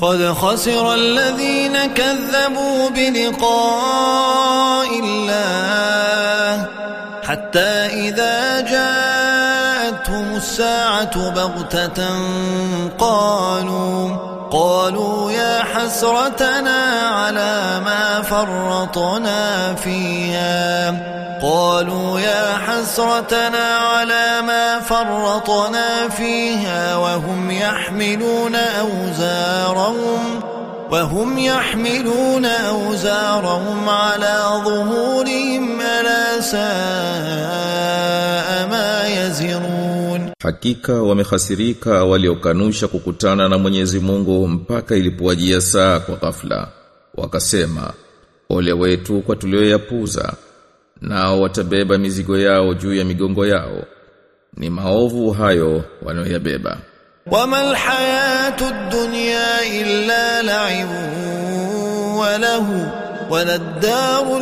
قد خسر الذين كذبوا بلقاء الله حتى إذا جاءتهم الساعة بغتة قالوا قالوا يا حسرتنا على ما فرطنا فيها. قالوا يا حسرتنا على ما فرطنا فيها وهم يحملون أوزارهم وهم يحملون أوزارهم على ظهورهم ألا يزرون Hakika wamehasirika waliokanusha kukutana na Mwenyezi Mungu mpaka ilipowajia saa kwa ghafla. Wakasema, ole wetu kwa tulioyapuza. Nao watabeba mizigo yao juu ya migongo yao. Ni maovu hayo wanayobeba. Wama alhayatu dunya illa la'ibun wa lahu wa lad-daru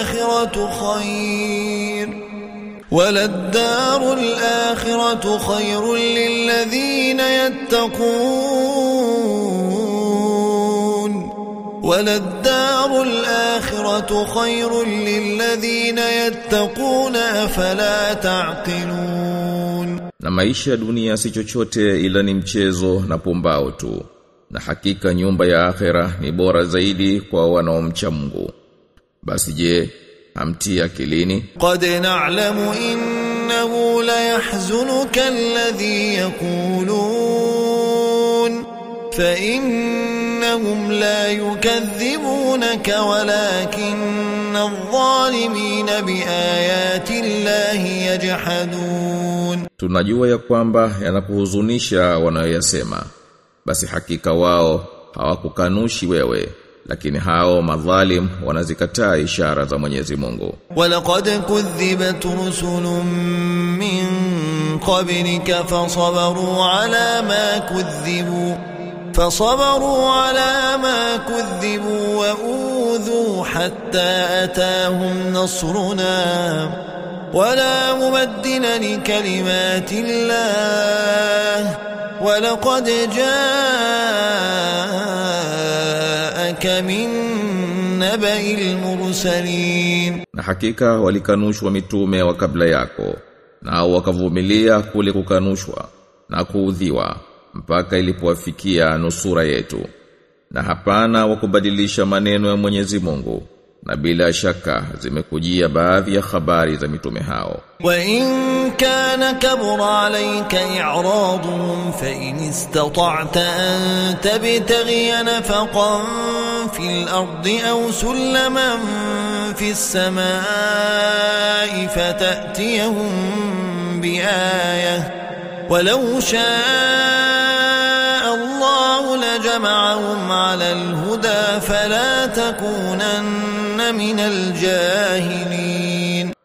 akhiratu khayr وللدار الآخرة خير للذين يتقون وللدار الآخرة خير للذين يتقون أفلا تعقلون Na maisha ya dunia si chochote ila ni mchezo na pumbao tu. Na hakika nyumba ya akhera ni bora zaidi kwa wanaomcha Mungu. Basi je, amtia akilini. Qad na'lamu innahu la yahzunuka alladhi yaqulun. Fa innahum la yukadhibunaka walakinna adh-dhalimina biayati llahi yajhadun. Tunajua ya kwamba yanakuhuzunisha wanayoyasema. Basi hakika wao hawakukanushi wewe. Lakini hao madhalim wanazikataa ishara za Mwenyezi Mungu. ولقد كذبت رسل من قبلك فصبروا على ما كذبوا فصبروا على ما كذبوا وأوذوا حتى أتاهم نصرنا ولا مبدل لكلمات الله ولقد جاءك من نبأ المرسلين Na hakika walikanushwa mitume wa kabla yako, nao wakavumilia kule kukanushwa na kuudhiwa mpaka ilipowafikia nusura yetu. Na hapana wa kubadilisha maneno ya Mwenyezi Mungu, na bila shaka zimekujia baadhi ya habari za mitume hao. وإن كان كبر عليك إعراضهم فإن استطعت أن تبتغي نفقا في الأرض أو سلما في السماء فتأتيهم بآية ولو شاء الله لجمعهم على الهدى فلا تكونن من الجاهلين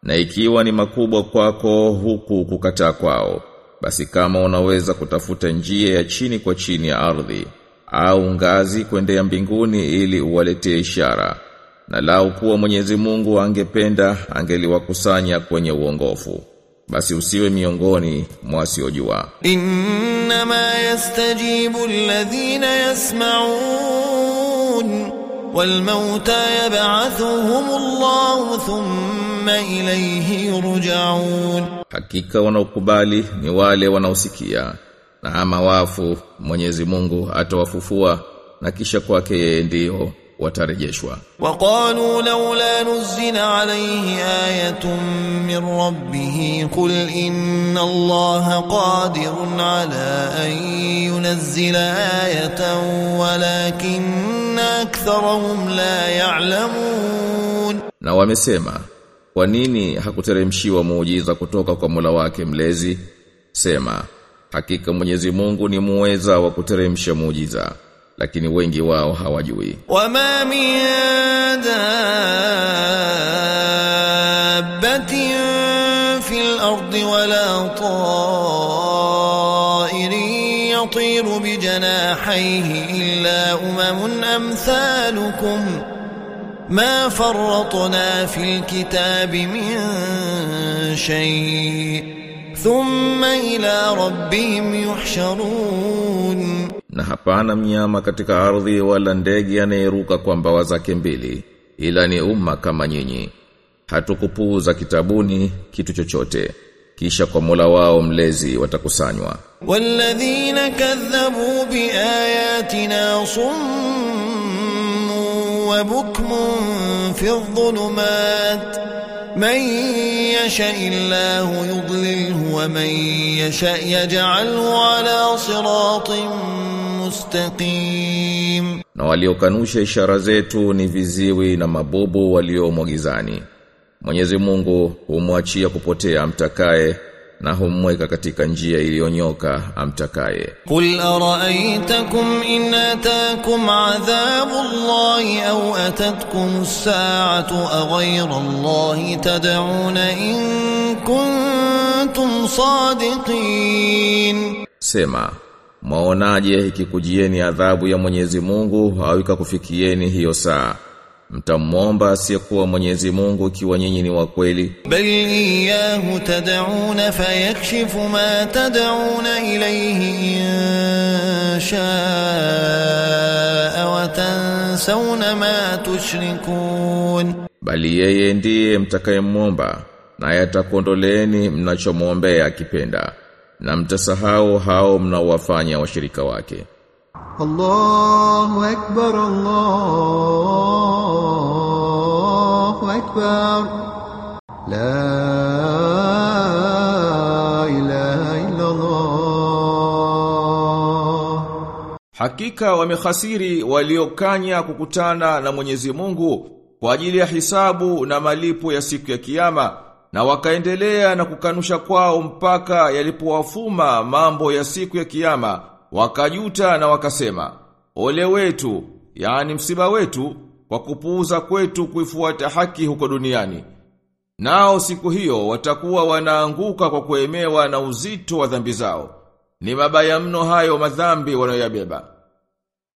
Na ikiwa ni makubwa kwako huku kukataa kwao, basi kama unaweza kutafuta njia ya chini kwa chini ya ardhi au ngazi kwendea mbinguni ili uwaletee ishara. Na lau kuwa Mwenyezi Mungu angependa angeliwakusanya kwenye uongofu. basi usiwe miongoni mwa wasiojua. Innama yastajibu alladhina yasma'un wal mauta yab'athuhum Allah thumma ilayhi yurja'un, hakika wanaokubali ni wale wanaosikia na ama wafu Mwenyezi Mungu atawafufua na kisha kwake yeye ndio watarejeshwa. Waqalu laula nuzila alayhi ayatun min rabbih qul inna allaha qadirun ala an yunzila ayatan walakinna aktharahum la ya'lamun. Na wamesema kwa nini hakuteremshiwa muujiza kutoka kwa Mola wake mlezi? Sema hakika Mwenyezi Mungu ni muweza wa kuteremsha muujiza. lakini wengi wao hawajui. Wama miada ولا طائر يطير بجناحيه إلا أمم أمثالكم ما فرطنا في الكتاب من شيء ثم إلى ربهم يحشرون na hapana mnyama katika ardhi wala ndege anayeruka kwa mbawa zake mbili ila ni umma kama nyinyi hatukupuuza kitabuni kitu chochote kisha kwa Mola wao mlezi watakusanywa والذين كذبوا بآياتنا صم وبكم في الظلمات من يشاء الله يضلله ومن يشاء يجعله على صراط mustaqim na waliokanusha ishara zetu ni viziwi na mabubu waliomwagizani Mwenyezi Mungu humwachia kupotea amtakaye na humweka katika njia iliyonyoka amtakaye. Qul ara'aytakum in ataakum 'adhabu Allahi aw atatkum as-sa'atu aghayra Allahi tad'un in kuntum sadiqin. Sema Mwaonaje ikikujieni adhabu ya Mwenyezi Mungu hawika kufikieni hiyo saa? Mtamwomba asiyekuwa Mwenyezi Mungu ikiwa nyinyi ni wa kweli. Bali iyahu tad'un fayakshifu ma tad'un ilayhi insha wa tansawna ma tushrikun. Bali yeye ndiye mtakayemwomba naye atakuondoleeni mnachomwombea akipenda na mtasahau hao mnaowafanya washirika wake. Allahu akbar Allahu akbar. La Hakika wamehasiri waliokanya kukutana na Mwenyezi Mungu kwa ajili ya hisabu na malipo ya siku ya kiyama na wakaendelea na kukanusha kwao mpaka yalipowafuma mambo ya siku ya kiyama wakajuta na wakasema ole wetu yani msiba wetu kwa kupuuza kwetu kuifuata haki huko duniani nao siku hiyo watakuwa wanaanguka kwa kuemewa na uzito wa dhambi zao ni mabaya mno hayo madhambi wanayoyabeba.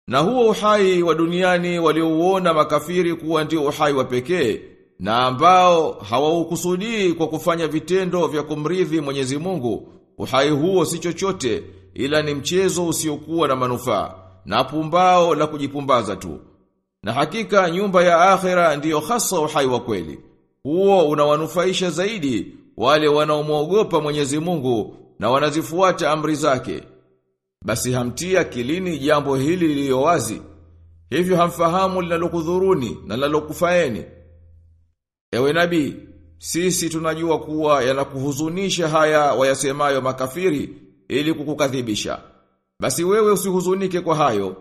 Na huo uhai wa duniani waliouona makafiri kuwa ndio uhai wa pekee na ambao hawaukusudii kwa kufanya vitendo vya kumridhi Mwenyezi Mungu, uhai huo si chochote ila ni mchezo usiokuwa na manufaa na pumbao la kujipumbaza tu. Na hakika nyumba ya akhera ndiyo hasa uhai wa kweli. Huo unawanufaisha zaidi wale wanaomwogopa Mwenyezi Mungu na wanazifuata amri zake. Basi hamtia kilini jambo hili lililo wazi. Hivyo hamfahamu linalokudhuruni na linalokufaeni. Ewe nabii, sisi tunajua kuwa yanakuhuzunisha haya wayasemayo makafiri ili kukukadhibisha. Basi wewe usihuzunike kwa hayo,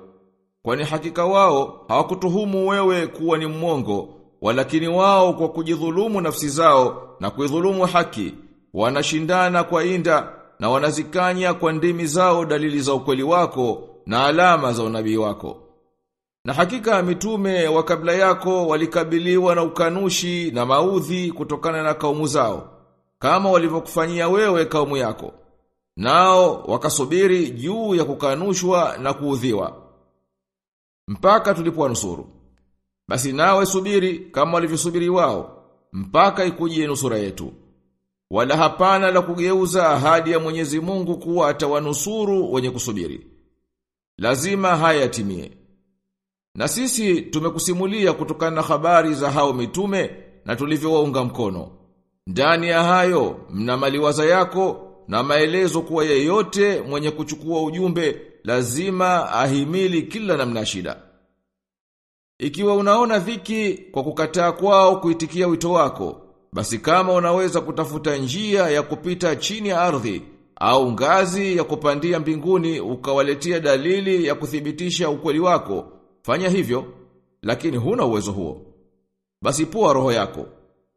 kwani hakika wao hawakutuhumu wewe kuwa ni mwongo, walakini wao kwa kujidhulumu nafsi zao na kuidhulumu haki, wanashindana kwa inda na wanazikanya kwa ndimi zao dalili za ukweli wako na alama za unabii wako. Na hakika mitume wa kabla yako walikabiliwa na ukanushi na maudhi kutokana na kaumu zao, kama walivyokufanyia wewe kaumu yako. Nao wakasubiri juu ya kukanushwa na kuudhiwa. Mpaka tulipowanusuru. Basi nawe subiri kama walivyosubiri wao, mpaka ikujie nusura yetu. Wala hapana la kugeuza ahadi ya Mwenyezi Mungu kuwa atawanusuru wenye kusubiri. Lazima haya yatimie. Na sisi tumekusimulia kutokana na habari za hao mitume na tulivyowaunga mkono. Ndani ya hayo mna maliwaza yako na maelezo kuwa yeyote mwenye kuchukua ujumbe lazima ahimili kila namna shida. Ikiwa unaona viki kwa kukataa kwao kuitikia wito wako, basi kama unaweza kutafuta njia ya kupita chini ya ardhi au ngazi ya kupandia mbinguni ukawaletia dalili ya kuthibitisha ukweli wako, fanya hivyo, lakini huna uwezo huo. Basi pua roho yako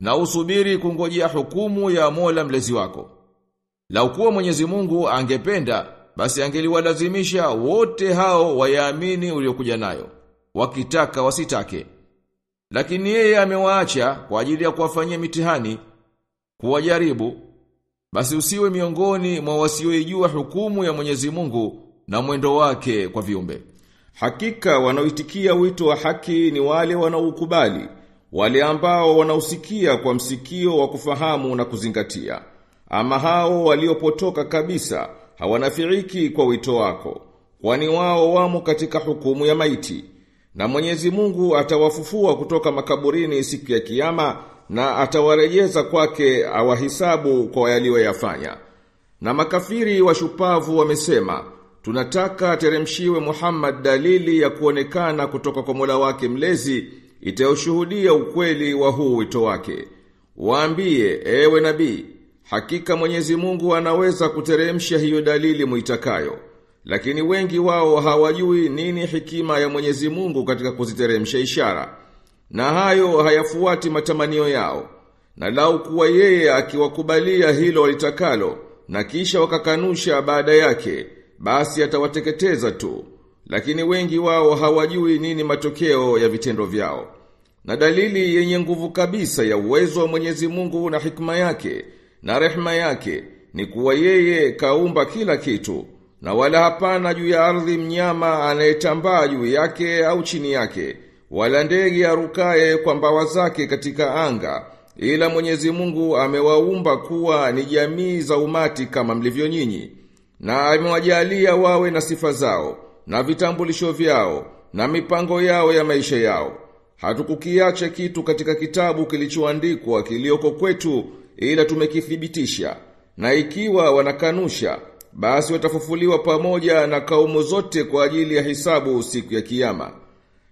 na usubiri kungojea hukumu ya Mola mlezi wako. Laukuwa Mwenyezi Mungu angependa, basi angeliwalazimisha wote hao wayaamini uliokuja nayo, wakitaka wasitake. Lakini yeye amewaacha kwa ajili ya kuwafanyia mitihani, kuwajaribu. Basi usiwe miongoni mwa wasioijua hukumu ya Mwenyezi Mungu na mwendo wake kwa viumbe. Hakika wanaoitikia wito wa haki ni wale wanaoukubali, wale ambao wanausikia kwa msikio wa kufahamu na kuzingatia. Ama hao waliopotoka kabisa hawanafiriki kwa wito wako. kwani wao wamo katika hukumu ya maiti. Na Mwenyezi Mungu atawafufua kutoka makaburini siku ya kiyama na atawarejeza kwake awahisabu kwa yaliyoyafanya. Na makafiri washupavu wamesema, tunataka ateremshiwe Muhammad dalili ya kuonekana kutoka kwa Mola wake mlezi itayoshuhudia ukweli wa huu wito wake. Waambie, ewe nabii, hakika Mwenyezi Mungu anaweza kuteremsha hiyo dalili muitakayo. Lakini wengi wao hawajui nini hikima ya Mwenyezi Mungu katika kuziteremsha ishara. Na hayo hayafuati matamanio yao. Na lau kuwa yeye akiwakubalia hilo walitakalo na kisha wakakanusha baada yake, basi atawateketeza tu. Lakini wengi wao hawajui nini matokeo ya vitendo vyao. Na dalili yenye nguvu kabisa ya uwezo wa Mwenyezi Mungu na hikma yake na rehma yake ni kuwa yeye kaumba kila kitu na wala hapana juu ya ardhi mnyama anayetambaa juu yake au chini yake wala ndege arukaye kwa mbawa zake katika anga ila Mwenyezi Mungu amewaumba kuwa ni jamii za umati kama mlivyo nyinyi na amewajalia wawe na sifa zao na vitambulisho vyao na mipango yao ya maisha yao. Hatukukiacha kitu katika kitabu kilichoandikwa kilioko kwetu ila tumekithibitisha. Na ikiwa wanakanusha basi watafufuliwa pamoja na kaumu zote kwa ajili ya hisabu siku ya kiyama.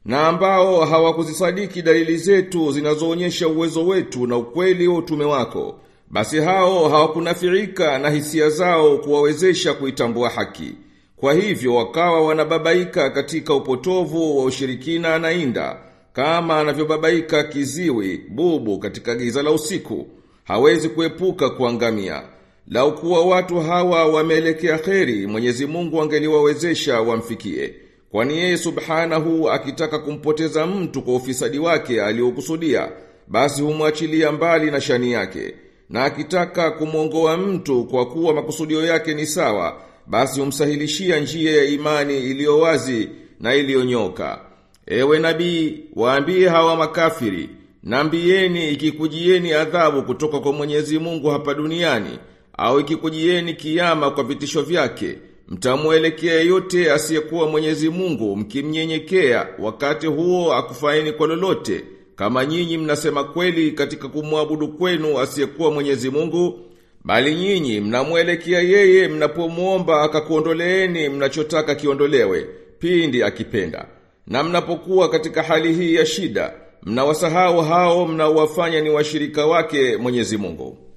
Na ambao hawakuzisadiki dalili zetu zinazoonyesha uwezo wetu na ukweli wa utume wako basi hao hawakunafirika na hisia zao kuwawezesha kuitambua haki. Kwa hivyo wakawa wanababaika katika upotovu wa ushirikina na inda kama anavyobabaika kiziwi bubu katika giza la usiku. Hawezi kuepuka kuangamia. Lau kuwa watu hawa wameelekea kheri Mwenyezi Mungu angeliwawezesha wamfikie. Kwani yeye subhanahu akitaka kumpoteza mtu kwa ufisadi wake aliokusudia basi humwachilia mbali na shani yake na akitaka kumwongoa mtu kwa kuwa makusudio yake ni sawa basi humsahilishia njia ya imani iliyo wazi na iliyonyoka ewe nabii waambie hawa makafiri Nambieni ikikujieni adhabu kutoka kwa Mwenyezi Mungu hapa duniani au ikikujieni kiama kwa vitisho vyake mtamwelekea yote asiyekuwa Mwenyezi Mungu mkimnyenyekea wakati huo akufaini kwa lolote kama nyinyi mnasema kweli katika kumwabudu kwenu asiyekuwa Mwenyezi Mungu bali nyinyi mnamwelekea yeye mnapomuomba akakuondoleeni mnachotaka kiondolewe pindi akipenda. Na mnapokuwa katika hali hii ya shida mnawasahau hao mnaowafanya ni washirika wake Mwenyezi Mungu